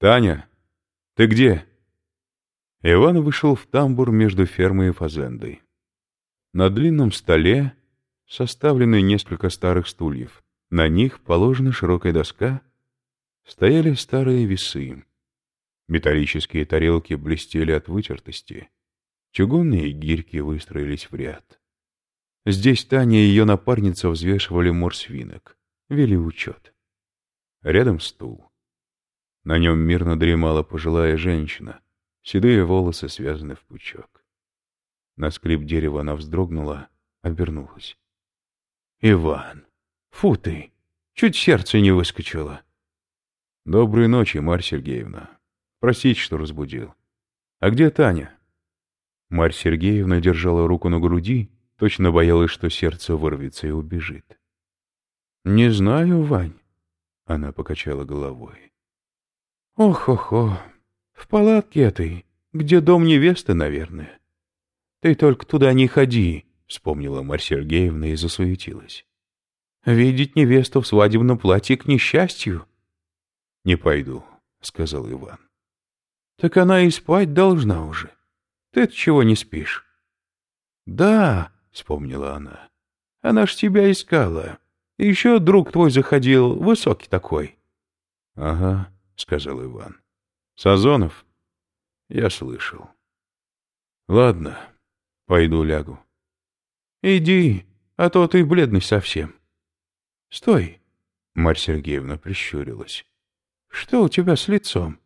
«Таня, ты где?» Иван вышел в тамбур между фермой и фазендой. На длинном столе составлены несколько старых стульев. На них положена широкая доска, стояли старые весы. Металлические тарелки блестели от вытертости. Чугунные гирьки выстроились в ряд. Здесь Таня и ее напарница взвешивали морсвинок, вели учет. Рядом стул. На нем мирно дремала пожилая женщина, седые волосы связаны в пучок. На скрип дерева она вздрогнула, обернулась. — Иван, фу ты, чуть сердце не выскочило. — Доброй ночи, Марь Сергеевна. Простите, что разбудил. А где Таня? Марь Сергеевна держала руку на груди, точно боялась, что сердце вырвется и убежит. — Не знаю, Вань. Она покачала головой. Ох-охо, в палатке этой, где дом невесты, наверное. Ты только туда не ходи, вспомнила Марья Сергеевна и засуетилась. Видеть невесту в свадебном платье к несчастью. Не пойду, сказал Иван. Так она и спать должна уже. ты чего не спишь? Да, вспомнила она. Она ж тебя искала. Еще друг твой заходил, высокий такой. Ага, — сказал Иван. — Сазонов? — Я слышал. — Ладно, пойду лягу. — Иди, а то ты бледный совсем. — Стой, — Марь Сергеевна прищурилась. — Что у тебя с лицом?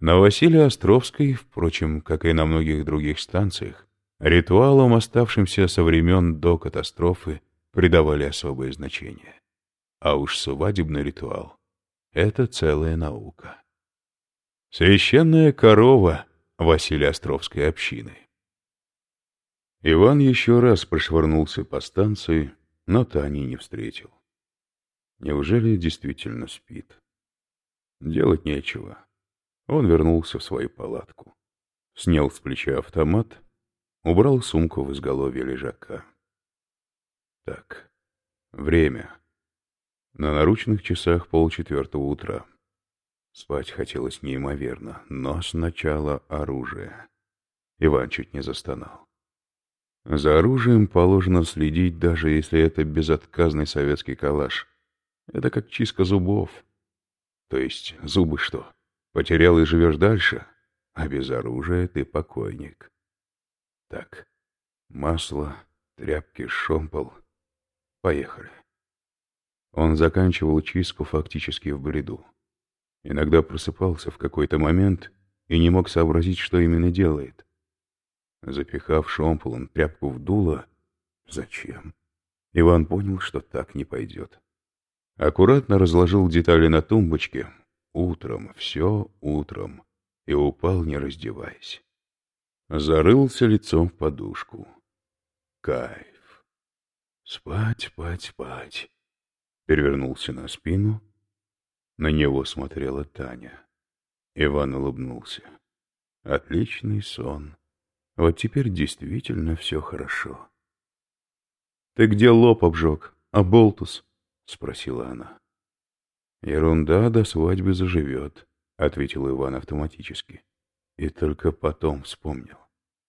На Василии Островской, впрочем, как и на многих других станциях, ритуалам, оставшимся со времен до катастрофы, придавали особое значение. А уж свадебный ритуал это целая наука. Священная корова Василия Островской общины. Иван еще раз прошвырнулся по станции, но Тани не встретил. Неужели действительно спит? Делать нечего. Он вернулся в свою палатку. Снял с плеча автомат, убрал сумку в изголовье лежака. Так, время. На наручных часах полчетвертого утра. Спать хотелось неимоверно, но сначала оружие. Иван чуть не застонал. За оружием положено следить, даже если это безотказный советский калаш. Это как чистка зубов. То есть зубы что, потерял и живешь дальше, а без оружия ты покойник. Так, масло, тряпки, шомпол. Поехали. Он заканчивал чистку фактически в бреду. Иногда просыпался в какой-то момент и не мог сообразить, что именно делает. Запихав шомполом тряпку в дуло, зачем? Иван понял, что так не пойдет. Аккуратно разложил детали на тумбочке, утром, все утром, и упал, не раздеваясь. Зарылся лицом в подушку. Кайф. Спать, спать, спать перевернулся на спину. На него смотрела Таня. Иван улыбнулся. Отличный сон. Вот теперь действительно все хорошо. — Ты где лоб обжег, а болтус? — спросила она. — Ерунда до свадьбы заживет, — ответил Иван автоматически. И только потом вспомнил.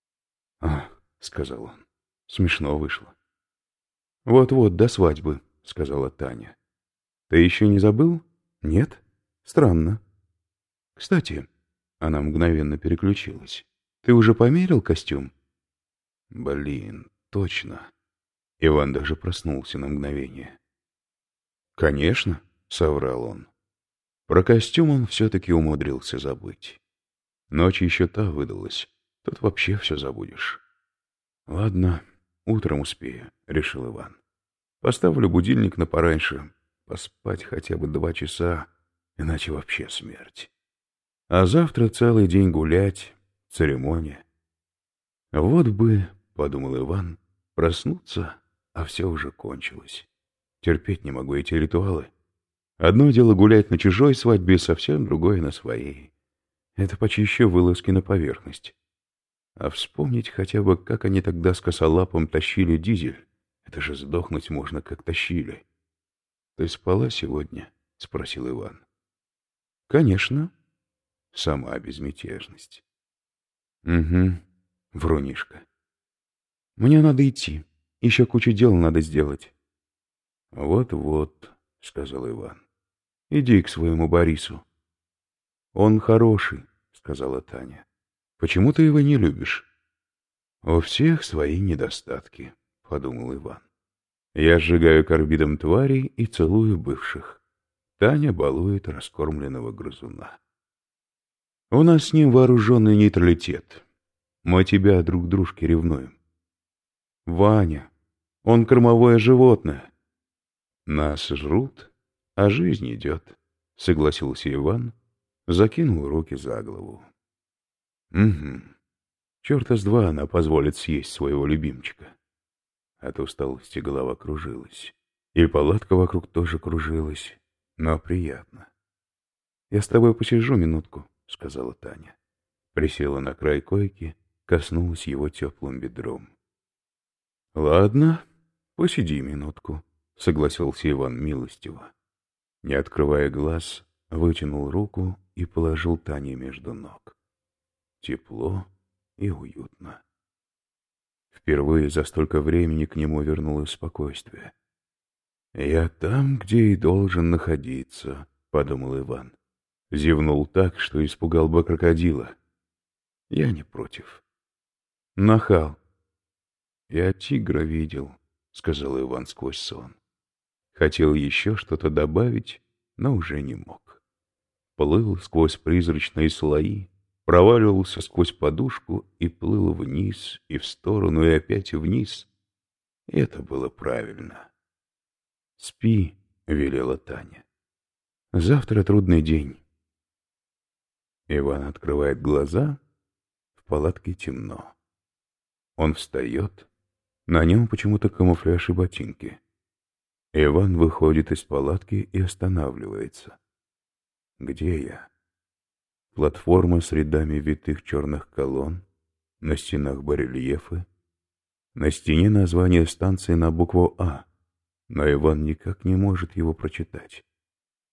— А, — сказал он, — смешно вышло. Вот — Вот-вот, до свадьбы, — сказала Таня. — Ты еще не забыл? Нет? Странно. — Кстати, она мгновенно переключилась. — Ты уже померил костюм? — Блин, точно. Иван даже проснулся на мгновение. — Конечно, — соврал он. Про костюм он все-таки умудрился забыть. Ночь еще та выдалась. Тут вообще все забудешь. — Ладно, утром успею, — решил Иван. Поставлю будильник на пораньше, поспать хотя бы два часа, иначе вообще смерть. А завтра целый день гулять, церемония. Вот бы, — подумал Иван, — проснуться, а все уже кончилось. Терпеть не могу эти ритуалы. Одно дело гулять на чужой свадьбе, совсем другое на своей. Это почище вылазки на поверхность. А вспомнить хотя бы, как они тогда с косолапом тащили дизель. Это же сдохнуть можно, как тащили. — Ты спала сегодня? — спросил Иван. Конечно, сама безмятежность. Угу, врунишка. Мне надо идти. Еще кучу дел надо сделать. Вот-вот, сказал Иван. Иди к своему Борису. Он хороший, сказала Таня. Почему ты его не любишь? У всех свои недостатки, подумал Иван. Я сжигаю карбидом тварей и целую бывших. Таня балует раскормленного грызуна. У нас с ним вооруженный нейтралитет. Мы тебя друг дружке ревнуем. Ваня, он кормовое животное. Нас жрут, а жизнь идет, — согласился Иван, закинул руки за голову. Угу. Черта с два она позволит съесть своего любимчика. От усталости голова кружилась. И палатка вокруг тоже кружилась, но приятно. «Я с тобой посижу минутку», — сказала Таня. Присела на край койки, коснулась его теплым бедром. «Ладно, посиди минутку», — согласился Иван милостиво. Не открывая глаз, вытянул руку и положил Тане между ног. Тепло и уютно. Впервые за столько времени к нему вернулось спокойствие. «Я там, где и должен находиться», — подумал Иван. Зевнул так, что испугал бы крокодила. «Я не против». «Нахал», «Я тигра видел», — сказал Иван сквозь сон. Хотел еще что-то добавить, но уже не мог. Плыл сквозь призрачные слои, проваливался сквозь подушку и плыл вниз, и в сторону, и опять вниз. И это было правильно. «Спи», — велела Таня. «Завтра трудный день». Иван открывает глаза, в палатке темно. Он встает, на нем почему-то камуфляж и ботинки. Иван выходит из палатки и останавливается. Где я? Платформа с рядами витых черных колонн, на стенах барельефы. На стене название станции на букву «А», но Иван никак не может его прочитать.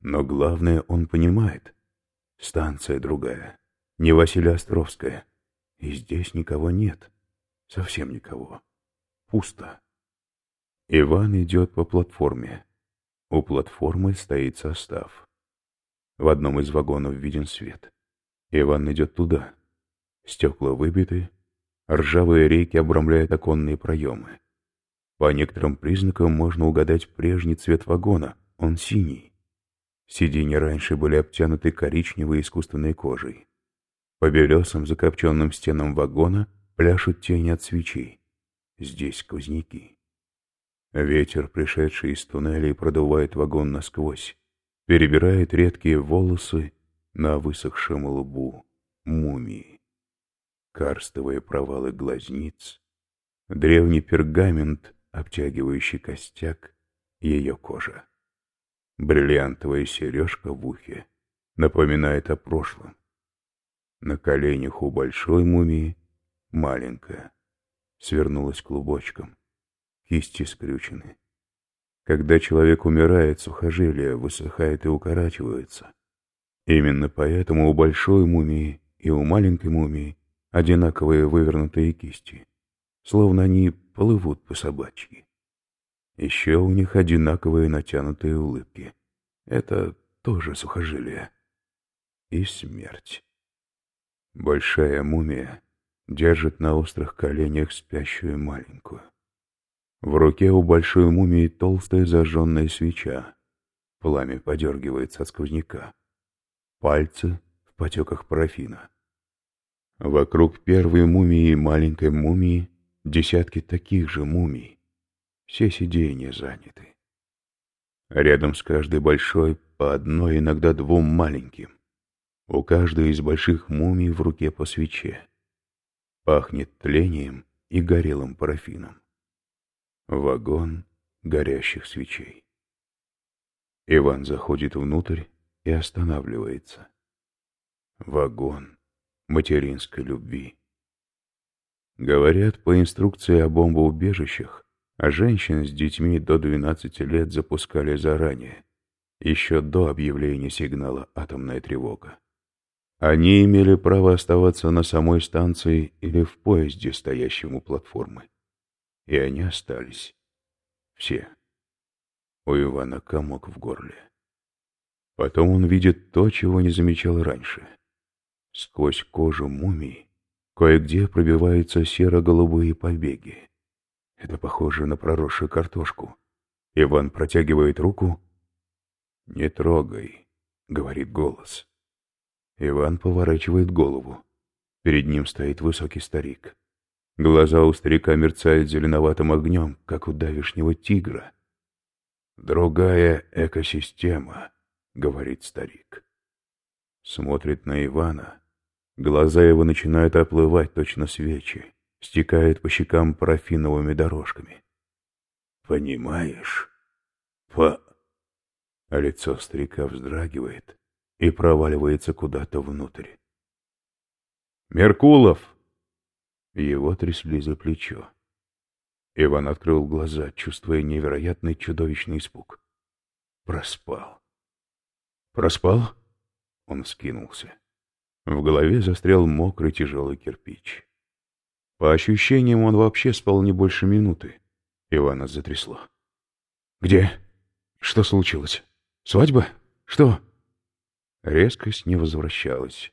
Но главное он понимает. Станция другая, не Василия Островская. И здесь никого нет, совсем никого. Пусто. Иван идет по платформе. У платформы стоит состав. В одном из вагонов виден свет. Иван идет туда. Стекла выбиты, ржавые рейки обрамляют оконные проемы. По некоторым признакам можно угадать прежний цвет вагона, он синий. Сиденья раньше были обтянуты коричневой искусственной кожей. По белесым закопченным стенам вагона пляшут тени от свечей. Здесь сквозняки. Ветер, пришедший из туннелей, продувает вагон насквозь, перебирает редкие волосы на высохшем лбу мумии. Карстовые провалы глазниц, древний пергамент, обтягивающий костяк, ее кожа. Бриллиантовая сережка в ухе напоминает о прошлом. На коленях у большой мумии маленькая свернулась клубочком. Кисти скрючены. Когда человек умирает, сухожилие высыхает и укорачивается. Именно поэтому у большой мумии и у маленькой мумии одинаковые вывернутые кисти, словно они плывут по собачьи. Еще у них одинаковые натянутые улыбки. Это тоже сухожилие. И смерть. Большая мумия держит на острых коленях спящую маленькую. В руке у большой мумии толстая зажженная свеча. Пламя подергивается от сквозняка. Пальцы в потеках парафина. Вокруг первой мумии и маленькой мумии десятки таких же мумий. Все сиденья заняты. Рядом с каждой большой по одной, иногда двум маленьким. У каждой из больших мумий в руке по свече. Пахнет тлением и горелым парафином. Вагон горящих свечей. Иван заходит внутрь и останавливается. Вагон материнской любви. Говорят, по инструкции о бомбоубежищах, а женщин с детьми до 12 лет запускали заранее. еще до объявления сигнала «Атомная тревога». Они имели право оставаться на самой станции или в поезде, стоящем у платформы. И они остались. Все. У Ивана комок в горле. Потом он видит то, чего не замечал раньше. Сквозь кожу мумии кое-где пробиваются серо-голубые побеги. Это похоже на проросшую картошку. Иван протягивает руку. «Не трогай», — говорит голос. Иван поворачивает голову. Перед ним стоит высокий старик. Глаза у старика мерцают зеленоватым огнем, как у давишнего тигра. «Другая экосистема», — говорит старик. Смотрит на Ивана. Глаза его начинают оплывать точно свечи, стекают по щекам парафиновыми дорожками. «Понимаешь? По...» А лицо старика вздрагивает и проваливается куда-то внутрь. «Меркулов!» Его трясли за плечо. Иван открыл глаза, чувствуя невероятный чудовищный испуг. Проспал. «Проспал?» Он скинулся. В голове застрял мокрый тяжелый кирпич. По ощущениям, он вообще спал не больше минуты. Ивана затрясло. «Где? Что случилось? Свадьба? Что?» Резкость не возвращалась.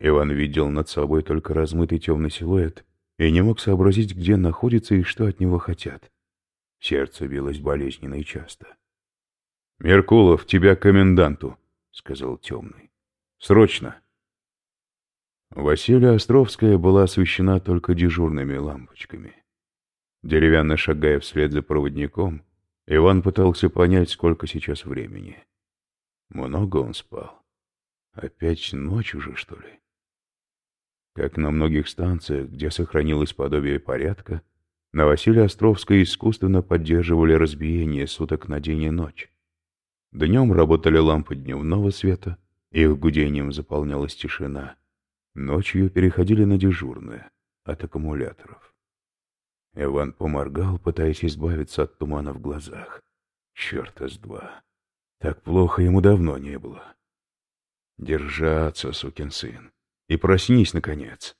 Иван видел над собой только размытый темный силуэт и не мог сообразить, где находится и что от него хотят. Сердце билось болезненно и часто. «Меркулов, тебя к коменданту», — сказал темный. «Срочно!» Василия Островская была освещена только дежурными лампочками. Деревянно шагая вслед за проводником, Иван пытался понять, сколько сейчас времени. Много он спал. Опять ночь уже, что ли? Как на многих станциях, где сохранилось подобие порядка, на Василия Островской искусственно поддерживали разбиение суток на день и ночь. Днем работали лампы дневного света, их гудением заполнялась тишина. Ночью переходили на дежурные, от аккумуляторов. Иван поморгал, пытаясь избавиться от тумана в глазах. Черт с два. Так плохо ему давно не было. Держаться, сукин сын, и проснись, наконец.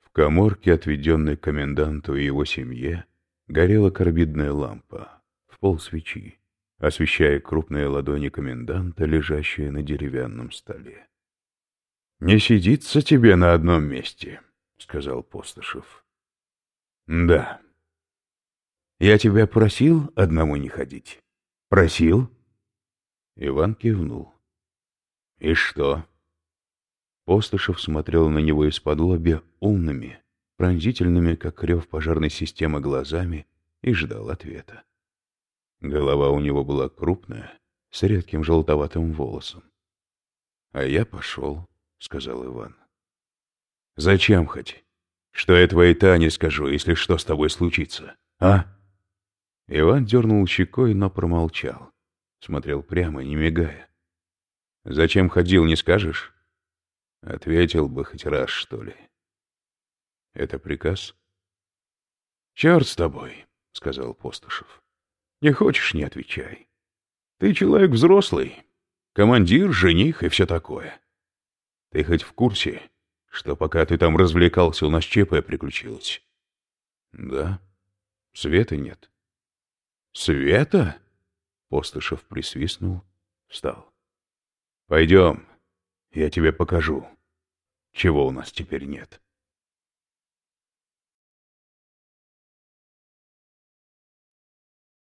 В коморке, отведенной коменданту и его семье, горела карбидная лампа в пол свечи, освещая крупные ладони коменданта, лежащие на деревянном столе. — Не сидится тебе на одном месте, — сказал Постышев. — Да. — Я тебя просил одному не ходить? — Просил? Иван кивнул. «И что?» Постышев смотрел на него из-под лобья умными, пронзительными, как рев пожарной системы, глазами и ждал ответа. Голова у него была крупная, с редким желтоватым волосом. «А я пошел», — сказал Иван. «Зачем хоть? Что я твоей Тане скажу, если что с тобой случится, а?» Иван дернул щекой, но промолчал. Смотрел прямо, не мигая. Зачем ходил, не скажешь? Ответил бы хоть раз, что ли. Это приказ? Черт с тобой, сказал Постышев. Не хочешь, не отвечай. Ты человек взрослый, командир, жених и все такое. Ты хоть в курсе, что пока ты там развлекался, у нас ЧП приключилось? Да. Света нет. Света? Постышев присвистнул, встал. Пойдем, я тебе покажу, чего у нас теперь нет.